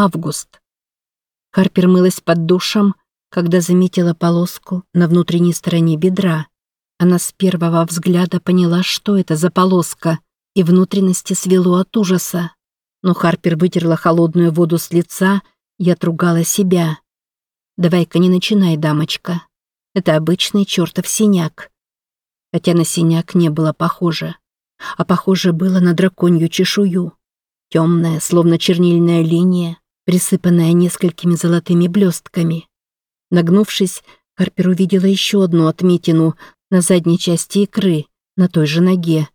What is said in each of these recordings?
Август. Харпер мылась под душем, когда заметила полоску на внутренней стороне бедра. Она с первого взгляда поняла, что это за полоска, и внутренности свело от ужаса. Но Харпер вытерла холодную воду с лица и отругала себя. «Давай-ка не начинай, дамочка. Это обычный чертов синяк». Хотя на синяк не было похоже. А похоже было на драконью чешую. Темная, словно чернильная линия, присыпанная несколькими золотыми блестками. Нагнувшись, Харпер увидела еще одну отметину на задней части икры, на той же ноге,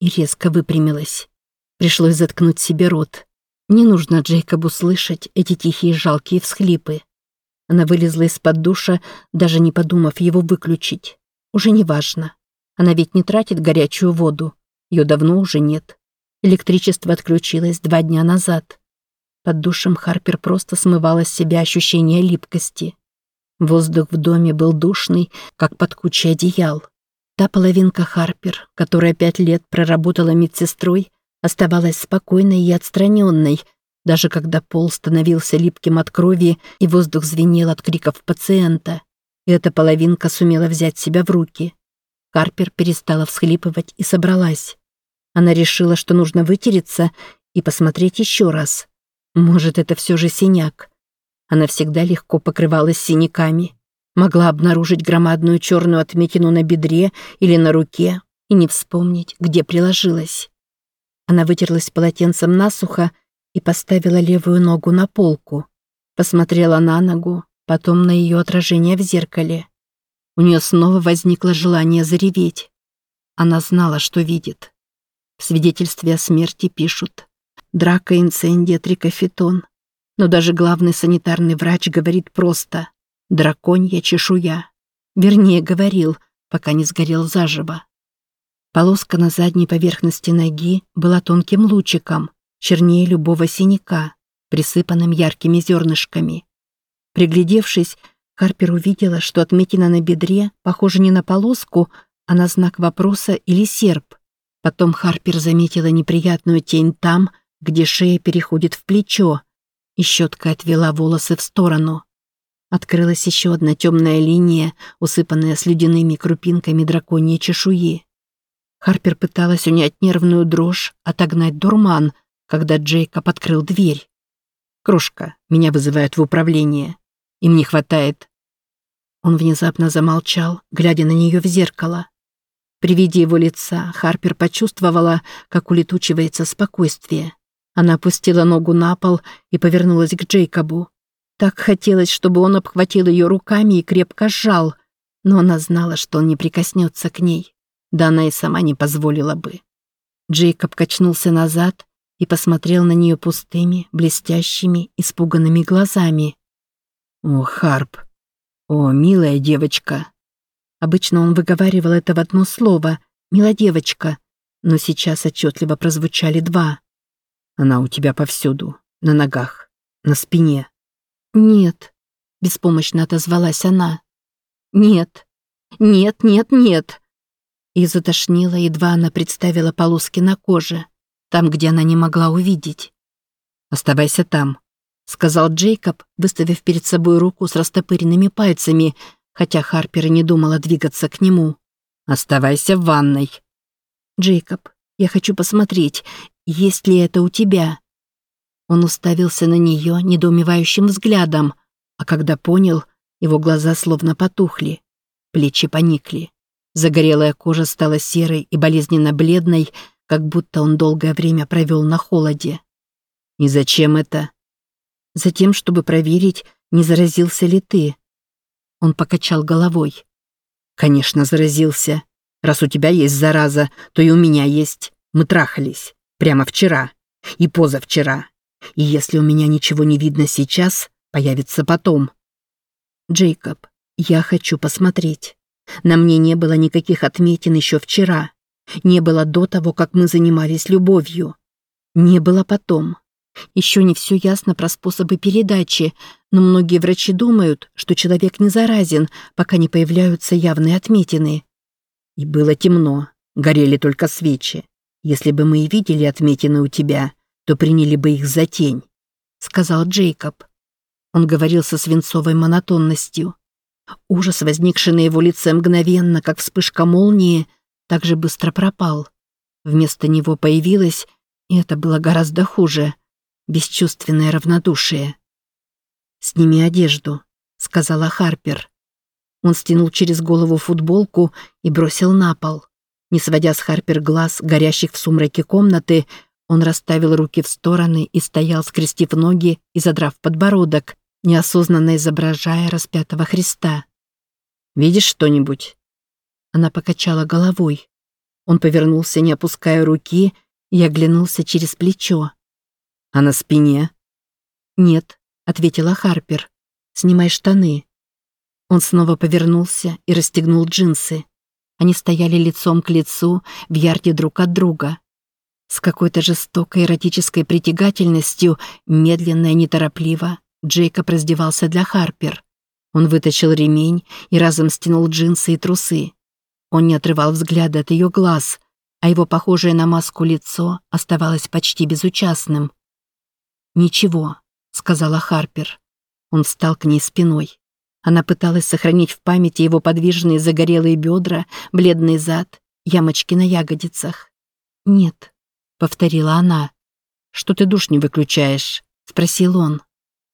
и резко выпрямилась. Пришлось заткнуть себе рот. Не нужно Джейкобу слышать эти тихие жалкие всхлипы. Она вылезла из-под душа, даже не подумав его выключить. Уже не важно. Она ведь не тратит горячую воду. Ее давно уже нет. Электричество отключилось два дня назад. Под душем Харпер просто смывала с себя ощущение липкости. Воздух в доме был душный, как под кучей одеял. Та половинка Харпер, которая пять лет проработала медсестрой, оставалась спокойной и отстраненной, даже когда пол становился липким от крови и воздух звенел от криков пациента. Эта половинка сумела взять себя в руки. Харпер перестала всхлипывать и собралась. Она решила, что нужно вытереться и посмотреть еще раз. Может, это все же синяк. Она всегда легко покрывалась синяками. Могла обнаружить громадную черную отметину на бедре или на руке и не вспомнить, где приложилась. Она вытерлась полотенцем насухо и поставила левую ногу на полку. Посмотрела на ногу, потом на ее отражение в зеркале. У нее снова возникло желание зареветь. Она знала, что видит. В свидетельстве о смерти пишут «Драка, инцендия, трикофитон». Но даже главный санитарный врач говорит просто «драконья чешуя». Вернее, говорил, пока не сгорел заживо. Полоска на задней поверхности ноги была тонким лучиком, чернее любого синяка, присыпанным яркими зернышками. Приглядевшись, Харпер увидела, что отметина на бедре похожа не на полоску, а на знак вопроса или серп. Потом Харпер заметила неприятную тень там, где шея переходит в плечо, и щеткой отвела волосы в сторону. Открылась еще одна темная линия, усыпанная слюдяными крупинками драконьей чешуи. Харпер пыталась унять нервную дрожь, отогнать дурман, когда Джейкоб открыл дверь. «Крошка, меня вызывают в управление. Им не хватает...» Он внезапно замолчал, глядя на нее в зеркало. При виде его лица Харпер почувствовала, как улетучивается спокойствие. Она опустила ногу на пол и повернулась к Джейкобу. Так хотелось, чтобы он обхватил ее руками и крепко сжал, но она знала, что он не прикоснется к ней. Да она и сама не позволила бы. Джейкоб качнулся назад и посмотрел на нее пустыми, блестящими, испуганными глазами. «О, Харп! О, милая девочка!» Обычно он выговаривал это в одно слово «мила девочка», но сейчас отчетливо прозвучали два. «Она у тебя повсюду, на ногах, на спине». «Нет», — беспомощно отозвалась она. «Нет, нет, нет, нет». И затошнила, едва она представила полоски на коже, там, где она не могла увидеть. «Оставайся там», — сказал Джейкоб, выставив перед собой руку с растопыренными пальцами, хотя Харпер и не думала двигаться к нему. «Оставайся в ванной». «Джейкоб, я хочу посмотреть, есть ли это у тебя?» Он уставился на нее недоумевающим взглядом, а когда понял, его глаза словно потухли, плечи поникли. Загорелая кожа стала серой и болезненно бледной, как будто он долгое время провел на холоде. «И зачем это?» «Затем, чтобы проверить, не заразился ли ты», он покачал головой. «Конечно, заразился. Раз у тебя есть зараза, то и у меня есть. Мы трахались. Прямо вчера. И позавчера. И если у меня ничего не видно сейчас, появится потом». «Джейкоб, я хочу посмотреть. На мне не было никаких отметин еще вчера. Не было до того, как мы занимались любовью. Не было потом. Еще не все ясно про способы передачи, но многие врачи думают, что человек не заразен, пока не появляются явные отметины. И было темно, горели только свечи. Если бы мы и видели отметины у тебя, то приняли бы их за тень. сказал Джейкоб. Он говорил со свинцовой монотонностью. Ужас, возникший на его лице мгновенно, как вспышка молнии, также быстро пропал. Вместо него появилось, и это было гораздо хуже, бесчувственное равнодушие. «Сними одежду», — сказала Харпер. Он стянул через голову футболку и бросил на пол. Не сводя с Харпер глаз, горящих в сумраке комнаты, он расставил руки в стороны и стоял, скрестив ноги и задрав подбородок, неосознанно изображая распятого Христа. «Видишь что-нибудь?» Она покачала головой. Он повернулся, не опуская руки, и оглянулся через плечо. «А на спине?» «Нет», — ответила Харпер. «Снимай штаны». Он снова повернулся и расстегнул джинсы. Они стояли лицом к лицу в ярде друг от друга. С какой-то жестокой эротической притягательностью, медленно и неторопливо, Джейкоб раздевался для Харпер. Он вытащил ремень и разом стянул джинсы и трусы. Он не отрывал взгляда от ее глаз, а его похожее на маску лицо оставалось почти безучастным. «Ничего», — сказала Харпер. Он встал к ней спиной. Она пыталась сохранить в памяти его подвижные загорелые бедра, бледный зад, ямочки на ягодицах. «Нет», — повторила она. «Что ты душ не выключаешь?» — спросил он.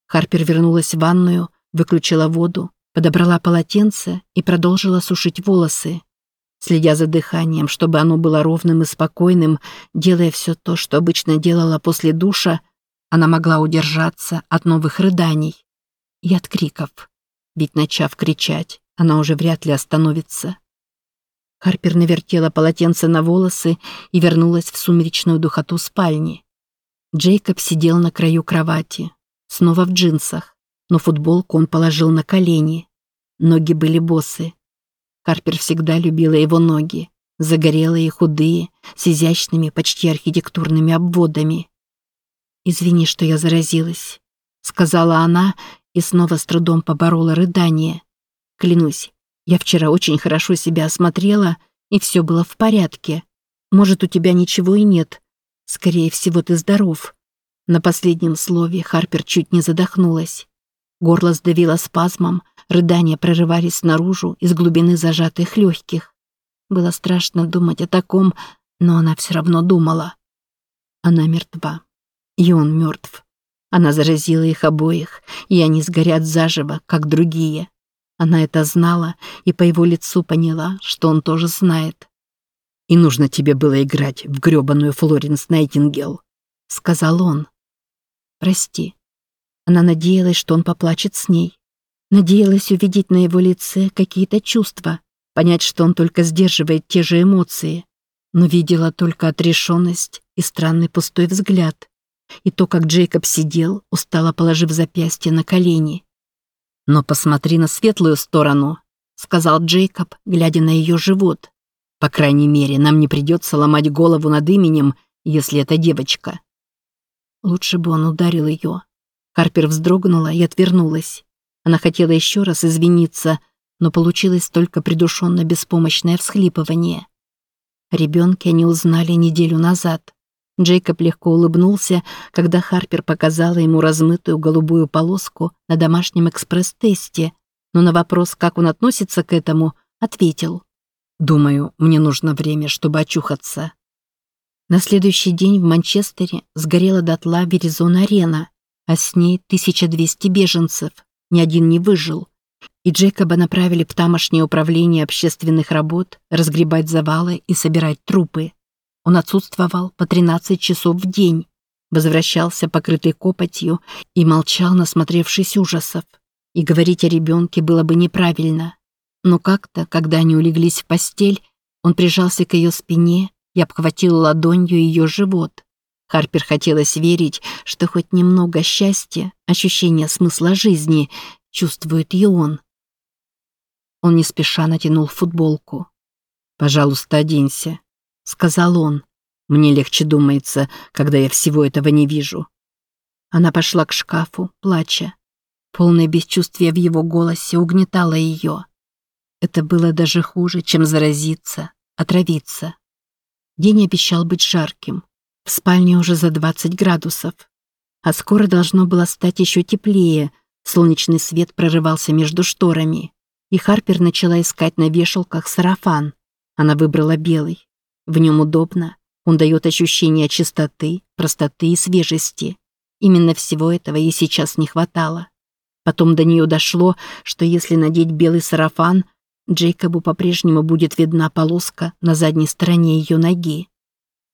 Харпер вернулась в ванную, выключила воду, подобрала полотенце и продолжила сушить волосы следя за дыханием, чтобы оно было ровным и спокойным, делая все то, что обычно делала после душа, она могла удержаться от новых рыданий и от криков. Ведь, начав кричать, она уже вряд ли остановится. Харпер навертела полотенце на волосы и вернулась в сумеречную духоту спальни. Джейкоб сидел на краю кровати, снова в джинсах, но футболку он положил на колени. Ноги были босы, Харпер всегда любила его ноги, загорелые и худые, с изящными, почти архитектурными обводами. «Извини, что я заразилась», — сказала она и снова с трудом поборола рыдание. «Клянусь, я вчера очень хорошо себя осмотрела, и все было в порядке. Может, у тебя ничего и нет. Скорее всего, ты здоров». На последнем слове Харпер чуть не задохнулась. Горло сдавило спазмом, Рыдания прорывались наружу из глубины зажатых легких. Было страшно думать о таком, но она все равно думала. Она мертва. И он мертв. Она заразила их обоих, и они сгорят заживо, как другие. Она это знала и по его лицу поняла, что он тоже знает. «И нужно тебе было играть в грёбаную Флоренс Найтингел», — сказал он. «Прости». Она надеялась, что он поплачет с ней. Надеялась увидеть на его лице какие-то чувства, понять, что он только сдерживает те же эмоции, но видела только отрешенность и странный пустой взгляд. И то, как Джейкоб сидел, устало положив запястье на колени. «Но посмотри на светлую сторону», — сказал Джейкоб, глядя на ее живот. «По крайней мере, нам не придется ломать голову над именем, если это девочка». Лучше бы он ударил ее. Харпер вздрогнула и отвернулась. Она хотела еще раз извиниться, но получилось только придушенно беспомощное всхлипывание. Ребенка они узнали неделю назад. Джейкоб легко улыбнулся, когда Харпер показала ему размытую голубую полоску на домашнем экспресс-тесте, но на вопрос, как он относится к этому, ответил. «Думаю, мне нужно время, чтобы очухаться». На следующий день в Манчестере сгорела дотла Веризон-арена, а с ней 1200 беженцев ни один не выжил. И Джейкоба направили в тамошнее управление общественных работ разгребать завалы и собирать трупы. Он отсутствовал по 13 часов в день, возвращался покрытый копотью и молчал, насмотревшись ужасов. И говорить о ребенке было бы неправильно. Но как-то, когда они улеглись в постель, он прижался к ее спине и обхватил ладонью ее живот. Харпер хотелось верить, что хоть немного счастья, ощущения смысла жизни чувствует и он. Он не спеша натянул футболку. «Пожалуйста, оденься», — сказал он. «Мне легче думается, когда я всего этого не вижу». Она пошла к шкафу, плача. Полное бесчувствие в его голосе угнетало ее. Это было даже хуже, чем заразиться, отравиться. День обещал быть жарким. В спальне уже за 20 градусов. А скоро должно было стать еще теплее, солнечный свет прорывался между шторами. И Харпер начала искать на вешалках сарафан. Она выбрала белый. В нем удобно, он дает ощущение чистоты, простоты и свежести. Именно всего этого ей сейчас не хватало. Потом до нее дошло, что если надеть белый сарафан, Джейкобу по-прежнему будет видна полоска на задней стороне ее ноги.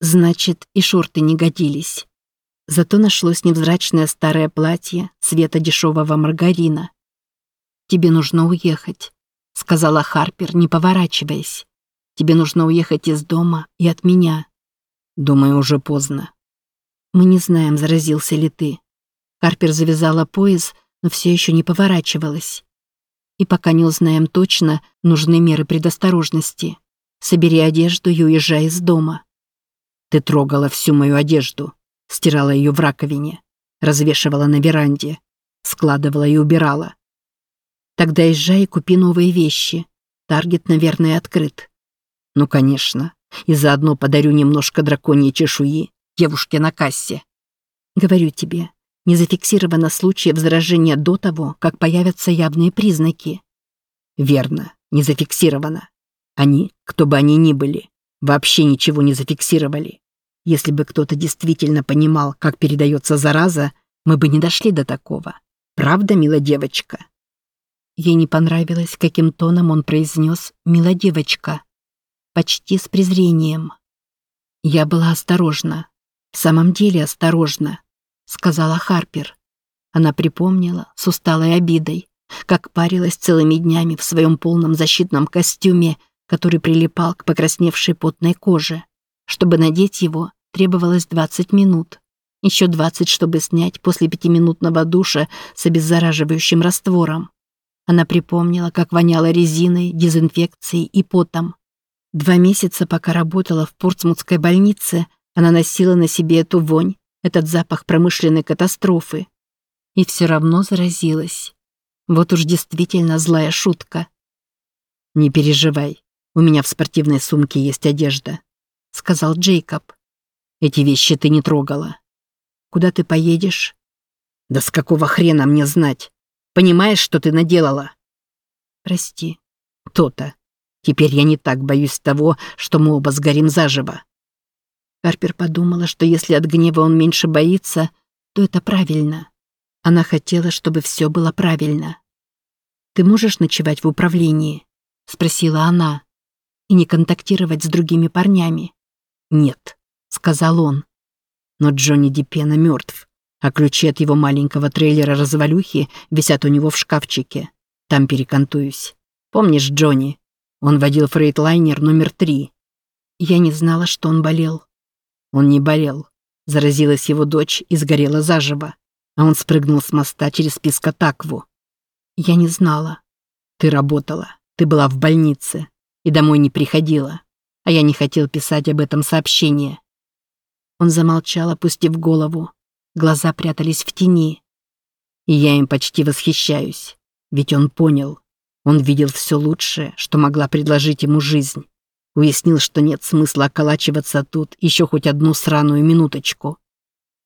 Значит, и шорты не годились. Зато нашлось невзрачное старое платье цвета дешевого маргарина. «Тебе нужно уехать», — сказала Харпер, не поворачиваясь. «Тебе нужно уехать из дома и от меня». «Думаю, уже поздно». «Мы не знаем, заразился ли ты». Харпер завязала пояс, но все еще не поворачивалась. «И пока не узнаем точно, нужны меры предосторожности. Собери одежду и уезжай из дома». «Ты трогала всю мою одежду», стирала ее в раковине, развешивала на веранде, складывала и убирала. Тогда езжай и купи новые вещи. Таргет, наверное, открыт. Ну, конечно. И заодно подарю немножко драконьей чешуи девушке на кассе. Говорю тебе, не зафиксировано случаев заражения до того, как появятся явные признаки. Верно, не зафиксировано. Они, кто бы они ни были, вообще ничего не зафиксировали. Если бы кто-то действительно понимал, как передается зараза, мы бы не дошли до такого. Правда, мила девочка?» Ей не понравилось, каким тоном он произнес «мила девочка». Почти с презрением. «Я была осторожна. В самом деле осторожна», — сказала Харпер. Она припомнила с усталой обидой, как парилась целыми днями в своем полном защитном костюме, который прилипал к покрасневшей потной коже. Чтобы надеть его, требовалось 20 минут. Еще 20, чтобы снять после пятиминутного душа с обеззараживающим раствором. Она припомнила, как воняло резиной, дезинфекцией и потом. Два месяца, пока работала в Портсмутской больнице, она носила на себе эту вонь, этот запах промышленной катастрофы. И все равно заразилась. Вот уж действительно злая шутка. «Не переживай, у меня в спортивной сумке есть одежда сказал Джейкоб. Эти вещи ты не трогала. Куда ты поедешь? Да с какого хрена мне знать? Понимаешь, что ты наделала? Прости. То-то. Теперь я не так боюсь того, что мы оба сгорим заживо. Карпер подумала, что если от гнева он меньше боится, то это правильно. Она хотела, чтобы все было правильно. «Ты можешь ночевать в управлении?» — спросила она. «И не контактировать с другими парнями?» «Нет», — сказал он. Но Джонни Дипена мертв, а ключи от его маленького трейлера-развалюхи висят у него в шкафчике. Там перекантуюсь. Помнишь Джонни? Он водил фрейтлайнер номер три. Я не знала, что он болел. Он не болел. Заразилась его дочь и сгорела заживо. А он спрыгнул с моста через Пискотакву. Я не знала. Ты работала. Ты была в больнице. И домой не приходила а я не хотел писать об этом сообщение. Он замолчал, опустив голову. Глаза прятались в тени. И я им почти восхищаюсь, ведь он понял. Он видел все лучшее, что могла предложить ему жизнь. Уяснил, что нет смысла околачиваться тут еще хоть одну сраную минуточку.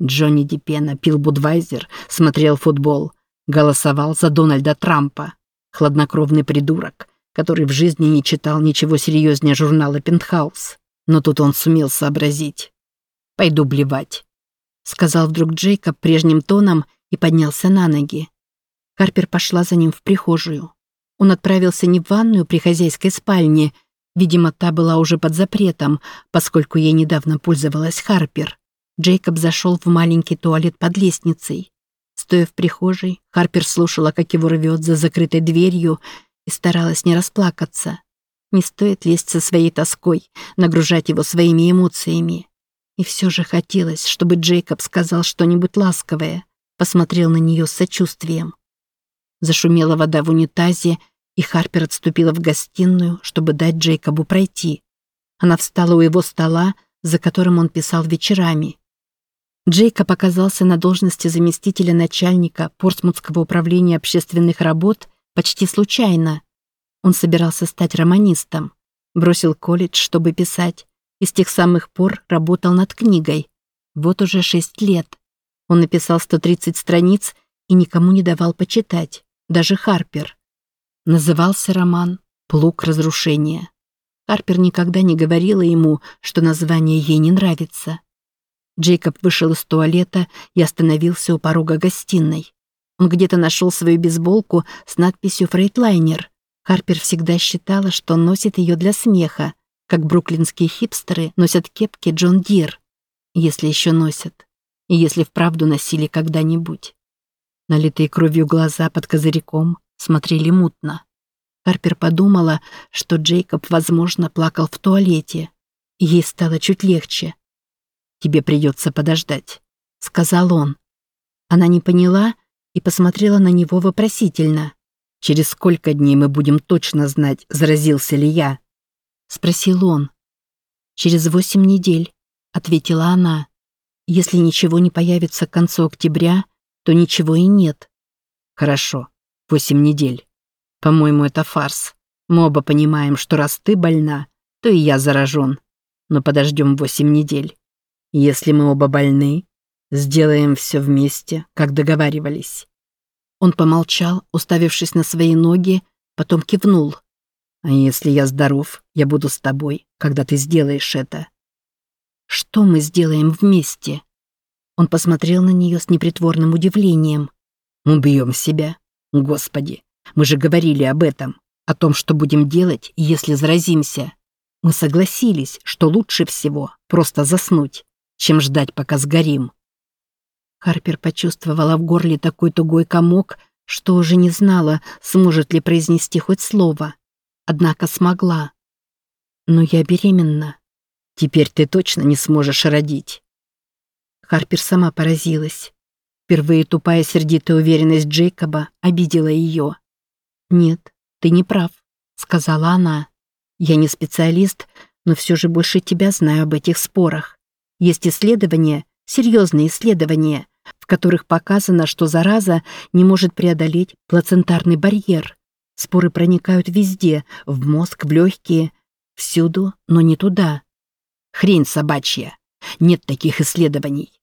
Джонни Дипена пил Будвайзер, смотрел футбол, голосовал за Дональда Трампа. Хладнокровный придурок, который в жизни не читал ничего серьезнее журнала «Пентхаус». Но тут он сумел сообразить. «Пойду блевать», — сказал вдруг Джейкоб прежним тоном и поднялся на ноги. Карпер пошла за ним в прихожую. Он отправился не в ванную при хозяйской спальне, видимо, та была уже под запретом, поскольку ей недавно пользовалась Харпер. Джейкоб зашел в маленький туалет под лестницей. Стоя в прихожей, Харпер слушала, как его рвет за закрытой дверью, и старалась не расплакаться. Не стоит лезть со своей тоской, нагружать его своими эмоциями. И все же хотелось, чтобы Джейкоб сказал что-нибудь ласковое, посмотрел на нее с сочувствием. Зашумела вода в унитазе, и Харпер отступила в гостиную, чтобы дать Джейкобу пройти. Она встала у его стола, за которым он писал вечерами. Джейкоб оказался на должности заместителя начальника Портсмутского управления общественных работ Почти случайно. Он собирался стать романистом. Бросил колледж, чтобы писать. И с тех самых пор работал над книгой. Вот уже шесть лет. Он написал 130 страниц и никому не давал почитать, даже Харпер. Назывался роман «Плуг разрушения». Харпер никогда не говорила ему, что название ей не нравится. Джейкоб вышел из туалета и остановился у порога гостиной. Он где-то нашел свою бейсболку с надписью «Фрейтлайнер». Харпер всегда считала, что носит ее для смеха, как бруклинские хипстеры носят кепки Джон Дир, если еще носят, и если вправду носили когда-нибудь. Налитые кровью глаза под козырьком смотрели мутно. Харпер подумала, что Джейкоб, возможно, плакал в туалете. ей стало чуть легче. «Тебе придется подождать», — сказал он. Она не поняла и посмотрела на него вопросительно. «Через сколько дней мы будем точно знать, заразился ли я?» — спросил он. «Через восемь недель», — ответила она. «Если ничего не появится к концу октября, то ничего и нет». «Хорошо, восемь недель. По-моему, это фарс. Мы оба понимаем, что раз ты больна, то и я заражен. Но подождем восемь недель. Если мы оба больны, сделаем все вместе, как договаривались». Он помолчал, уставившись на свои ноги, потом кивнул. «А если я здоров, я буду с тобой, когда ты сделаешь это». «Что мы сделаем вместе?» Он посмотрел на нее с непритворным удивлением. «Убьем себя. Господи, мы же говорили об этом, о том, что будем делать, если заразимся. Мы согласились, что лучше всего просто заснуть, чем ждать, пока сгорим. Харпер почувствовала в горле такой тугой комок, что уже не знала, сможет ли произнести хоть слово. Однако смогла. «Но я беременна. Теперь ты точно не сможешь родить». Харпер сама поразилась. Впервые тупая сердитая уверенность Джейкоба обидела ее. «Нет, ты не прав», — сказала она. «Я не специалист, но все же больше тебя знаю об этих спорах. Есть исследования, серьезные исследования, в которых показано, что зараза не может преодолеть плацентарный барьер. Споры проникают везде, в мозг, в легкие, всюду, но не туда. Хрень собачья. Нет таких исследований.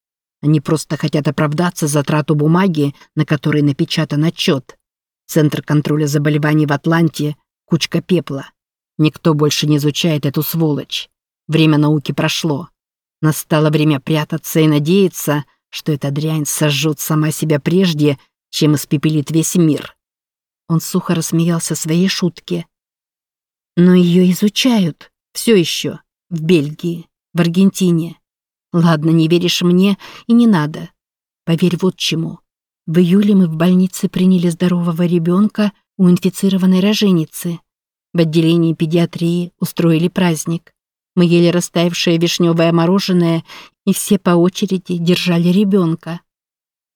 Они просто хотят оправдаться за трату бумаги, на которой напечатан отчет. Центр контроля заболеваний в Атланте — кучка пепла. Никто больше не изучает эту сволочь. Время науки прошло. Настало время прятаться и надеяться, что эта дрянь сожжет сама себя прежде, чем испепелит весь мир. Он сухо рассмеялся своей шутке. Но ее изучают. Все еще. В Бельгии. В Аргентине. Ладно, не веришь мне и не надо. Поверь вот чему. В июле мы в больнице приняли здорового ребенка у инфицированной роженицы. В отделении педиатрии устроили праздник. Мы ели растаявшее вишневое мороженое, и все по очереди держали ребенка.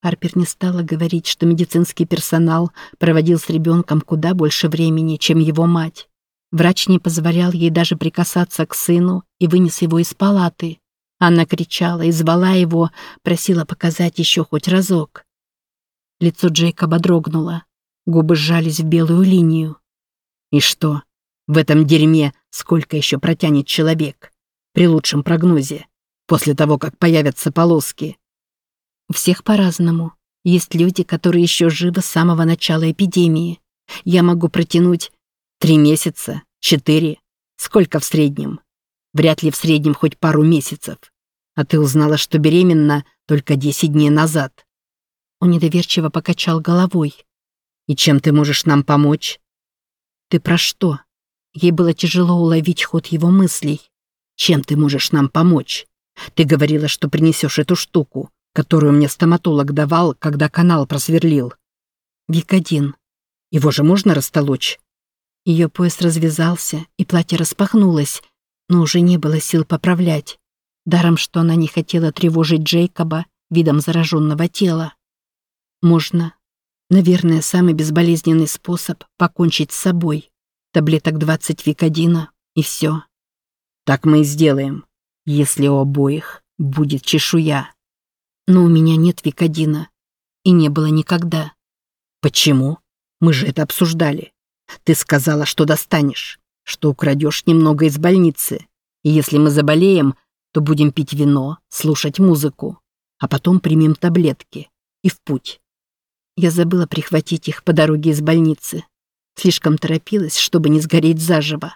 Харпер не стала говорить, что медицинский персонал проводил с ребенком куда больше времени, чем его мать. Врач не позволял ей даже прикасаться к сыну и вынес его из палаты. Она кричала и звала его, просила показать еще хоть разок. Лицо Джейкоба дрогнуло. Губы сжались в белую линию. И что? В этом дерьме сколько еще протянет человек? При лучшем прогнозе. После того, как появятся полоски. У всех по-разному. Есть люди, которые еще живы с самого начала эпидемии. Я могу протянуть три месяца, четыре. Сколько в среднем? Вряд ли в среднем хоть пару месяцев. А ты узнала, что беременна только десять дней назад. Он недоверчиво покачал головой. «И чем ты можешь нам помочь?» «Ты про что?» Ей было тяжело уловить ход его мыслей. «Чем ты можешь нам помочь? Ты говорила, что принесешь эту штуку, которую мне стоматолог давал, когда канал просверлил». «Викодин. Его же можно растолочь?» Ее пояс развязался, и платье распахнулось, но уже не было сил поправлять. Даром, что она не хотела тревожить Джейкоба видом зараженного тела. Можно. Наверное, самый безболезненный способ покончить с собой. Таблеток 20 викодина, и все. Так мы и сделаем, если у обоих будет чешуя. Но у меня нет викодина. И не было никогда. Почему? Мы же это обсуждали. Ты сказала, что достанешь, что украдешь немного из больницы. И если мы заболеем, то будем пить вино, слушать музыку. а потом примем таблетки. И в путь. Я забыла прихватить их по дороге из больницы. Слишком торопилась, чтобы не сгореть заживо.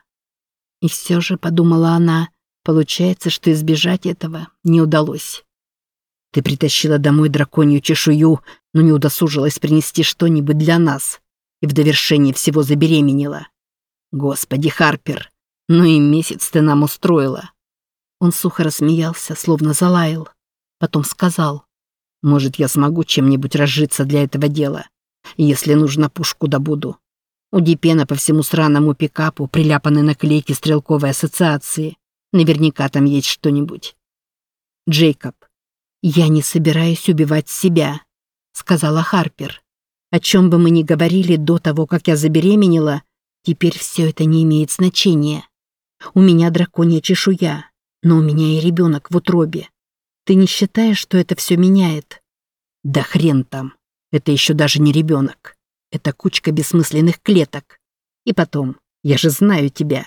И все же, подумала она, получается, что избежать этого не удалось. Ты притащила домой драконью чешую, но не удосужилась принести что-нибудь для нас. И в довершение всего забеременела. Господи, Харпер, ну и месяц ты нам устроила. Он сухо рассмеялся, словно залаял. Потом сказал, может, я смогу чем-нибудь разжиться для этого дела. Если нужно, пушку добуду. У Дипена по всему сраному пикапу приляпаны наклейки стрелковой ассоциации. Наверняка там есть что-нибудь. Джейкоб, я не собираюсь убивать себя, сказала Харпер. О чем бы мы ни говорили до того, как я забеременела, теперь все это не имеет значения. У меня драконья чешуя, но у меня и ребенок в утробе. Ты не считаешь, что это все меняет? Да хрен там. Это еще даже не ребенок. Это кучка бессмысленных клеток. И потом, я же знаю тебя.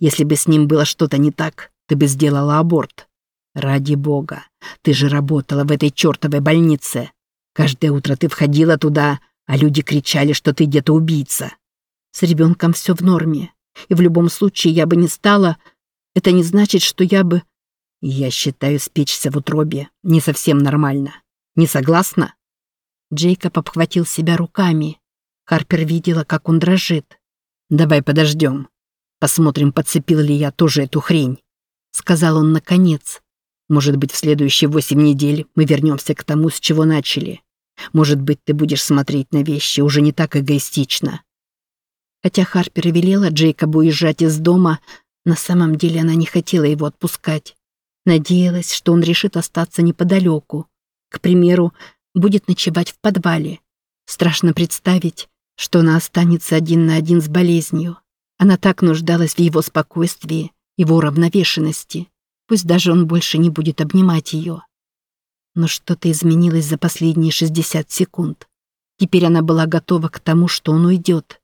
Если бы с ним было что-то не так, ты бы сделала аборт. Ради бога, ты же работала в этой чертовой больнице. Каждое утро ты входила туда, а люди кричали, что ты где-то убийца. С ребенком все в норме. И в любом случае я бы не стала... Это не значит, что я бы... Я считаю спечься в утробе не совсем нормально. Не согласна? Джейкоб обхватил себя руками. Харпер видела, как он дрожит. «Давай подождем. Посмотрим, подцепил ли я тоже эту хрень», — сказал он наконец. «Может быть, в следующие восемь недель мы вернемся к тому, с чего начали. Может быть, ты будешь смотреть на вещи уже не так эгоистично». Хотя Харпер велела Джейкобу уезжать из дома, на самом деле она не хотела его отпускать. Надеялась, что он решит остаться неподалеку. К примеру, будет ночевать в подвале. Страшно представить, что она останется один на один с болезнью. Она так нуждалась в его спокойствии, его уравновешенности. Пусть даже он больше не будет обнимать ее. Но что-то изменилось за последние 60 секунд. Теперь она была готова к тому, что он уйдет.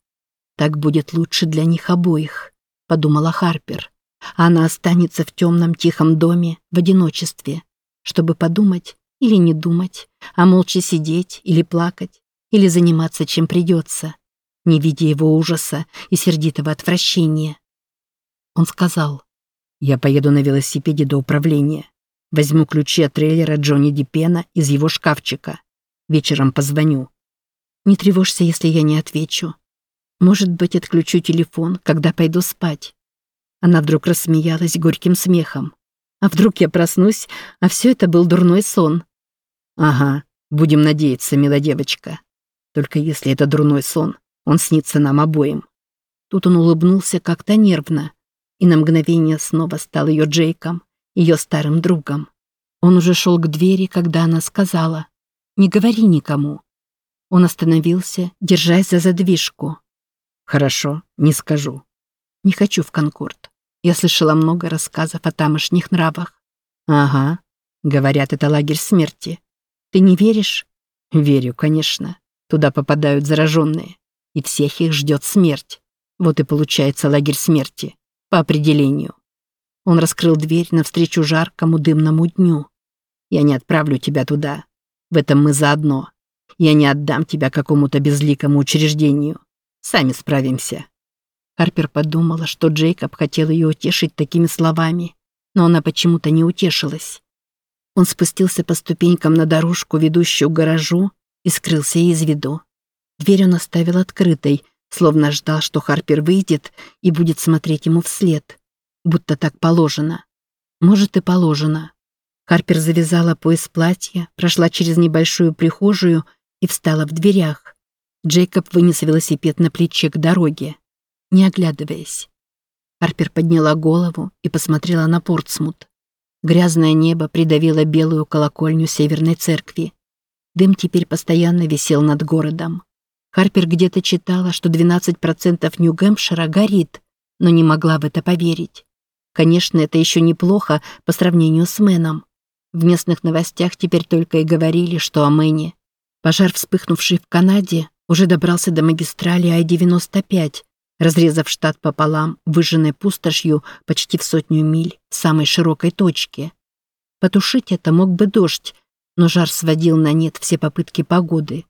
Так будет лучше для них обоих, подумала Харпер. Она останется в темном тихом доме в одиночестве, чтобы подумать или не думать, а молча сидеть или плакать, или заниматься чем придется, не видя его ужаса и сердитого отвращения. Он сказал, «Я поеду на велосипеде до управления. Возьму ключи от трейлера Джонни Дипена из его шкафчика. Вечером позвоню. Не тревожься, если я не отвечу. Может быть, отключу телефон, когда пойду спать». Она вдруг рассмеялась горьким смехом. «А вдруг я проснусь, а все это был дурной сон?» «Ага, будем надеяться, мила девочка». Только если это дурной сон, он снится нам обоим. Тут он улыбнулся как-то нервно и на мгновение снова стал ее Джейком, ее старым другом. Он уже шел к двери, когда она сказала «Не говори никому». Он остановился, держась за задвижку. «Хорошо, не скажу. Не хочу в Конкорд. Я слышала много рассказов о тамошних нравах». «Ага. Говорят, это лагерь смерти. Ты не веришь?» «Верю, конечно. Туда попадают зараженные, и всех их ждет смерть. Вот и получается лагерь смерти, по определению. Он раскрыл дверь навстречу жаркому дымному дню. Я не отправлю тебя туда. В этом мы заодно. Я не отдам тебя какому-то безликому учреждению. Сами справимся. Харпер подумала, что Джейкоб хотел ее утешить такими словами, но она почему-то не утешилась. Он спустился по ступенькам на дорожку, ведущую к гаражу, и скрылся из виду. Дверь он оставил открытой, словно ждал, что Харпер выйдет и будет смотреть ему вслед. Будто так положено. Может, и положено. Харпер завязала пояс платья, прошла через небольшую прихожую и встала в дверях. Джейкоб вынес велосипед на плече к дороге, не оглядываясь. Харпер подняла голову и посмотрела на Портсмут. Грязное небо придавило белую колокольню Северной церкви. Дым теперь постоянно висел над городом. Харпер где-то читала, что 12% Нью-Гэмпшира горит, но не могла в это поверить. Конечно, это еще неплохо по сравнению с Мэном. В местных новостях теперь только и говорили, что о Мэне. Пожар, вспыхнувший в Канаде, уже добрался до магистрали Ай-95, разрезав штат пополам, выжженной пустошью почти в сотню миль самой широкой точке. Потушить это мог бы дождь, но жар сводил на нет все попытки погоды.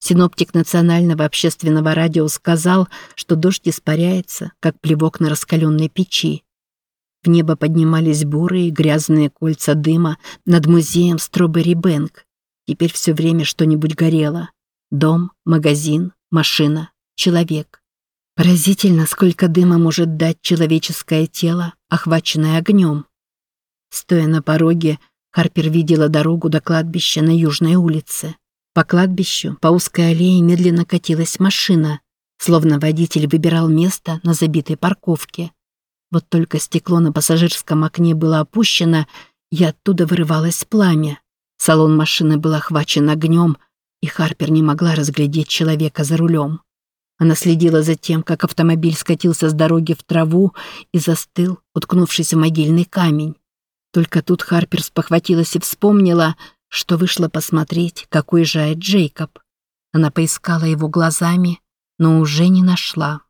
Синоптик национального общественного радио сказал, что дождь испаряется, как плевок на раскаленной печи. В небо поднимались бурые грязные кольца дыма над музеем Стробери Бэнк. Теперь все время что-нибудь горело. Дом, магазин, машина, человек. Поразительно, сколько дыма может дать человеческое тело, охваченное огнем. Стоя на пороге, Харпер видела дорогу до кладбища на Южной улице. По кладбищу, по узкой аллее медленно катилась машина, словно водитель выбирал место на забитой парковке. Вот только стекло на пассажирском окне было опущено, и оттуда вырывалось пламя. Салон машины был охвачен огнем, и Харпер не могла разглядеть человека за рулем. Она следила за тем, как автомобиль скатился с дороги в траву и застыл, уткнувшись в могильный камень. Только тут Харпер спохватилась и вспомнила, что вышла посмотреть, как уезжает Джейкоб. Она поискала его глазами, но уже не нашла.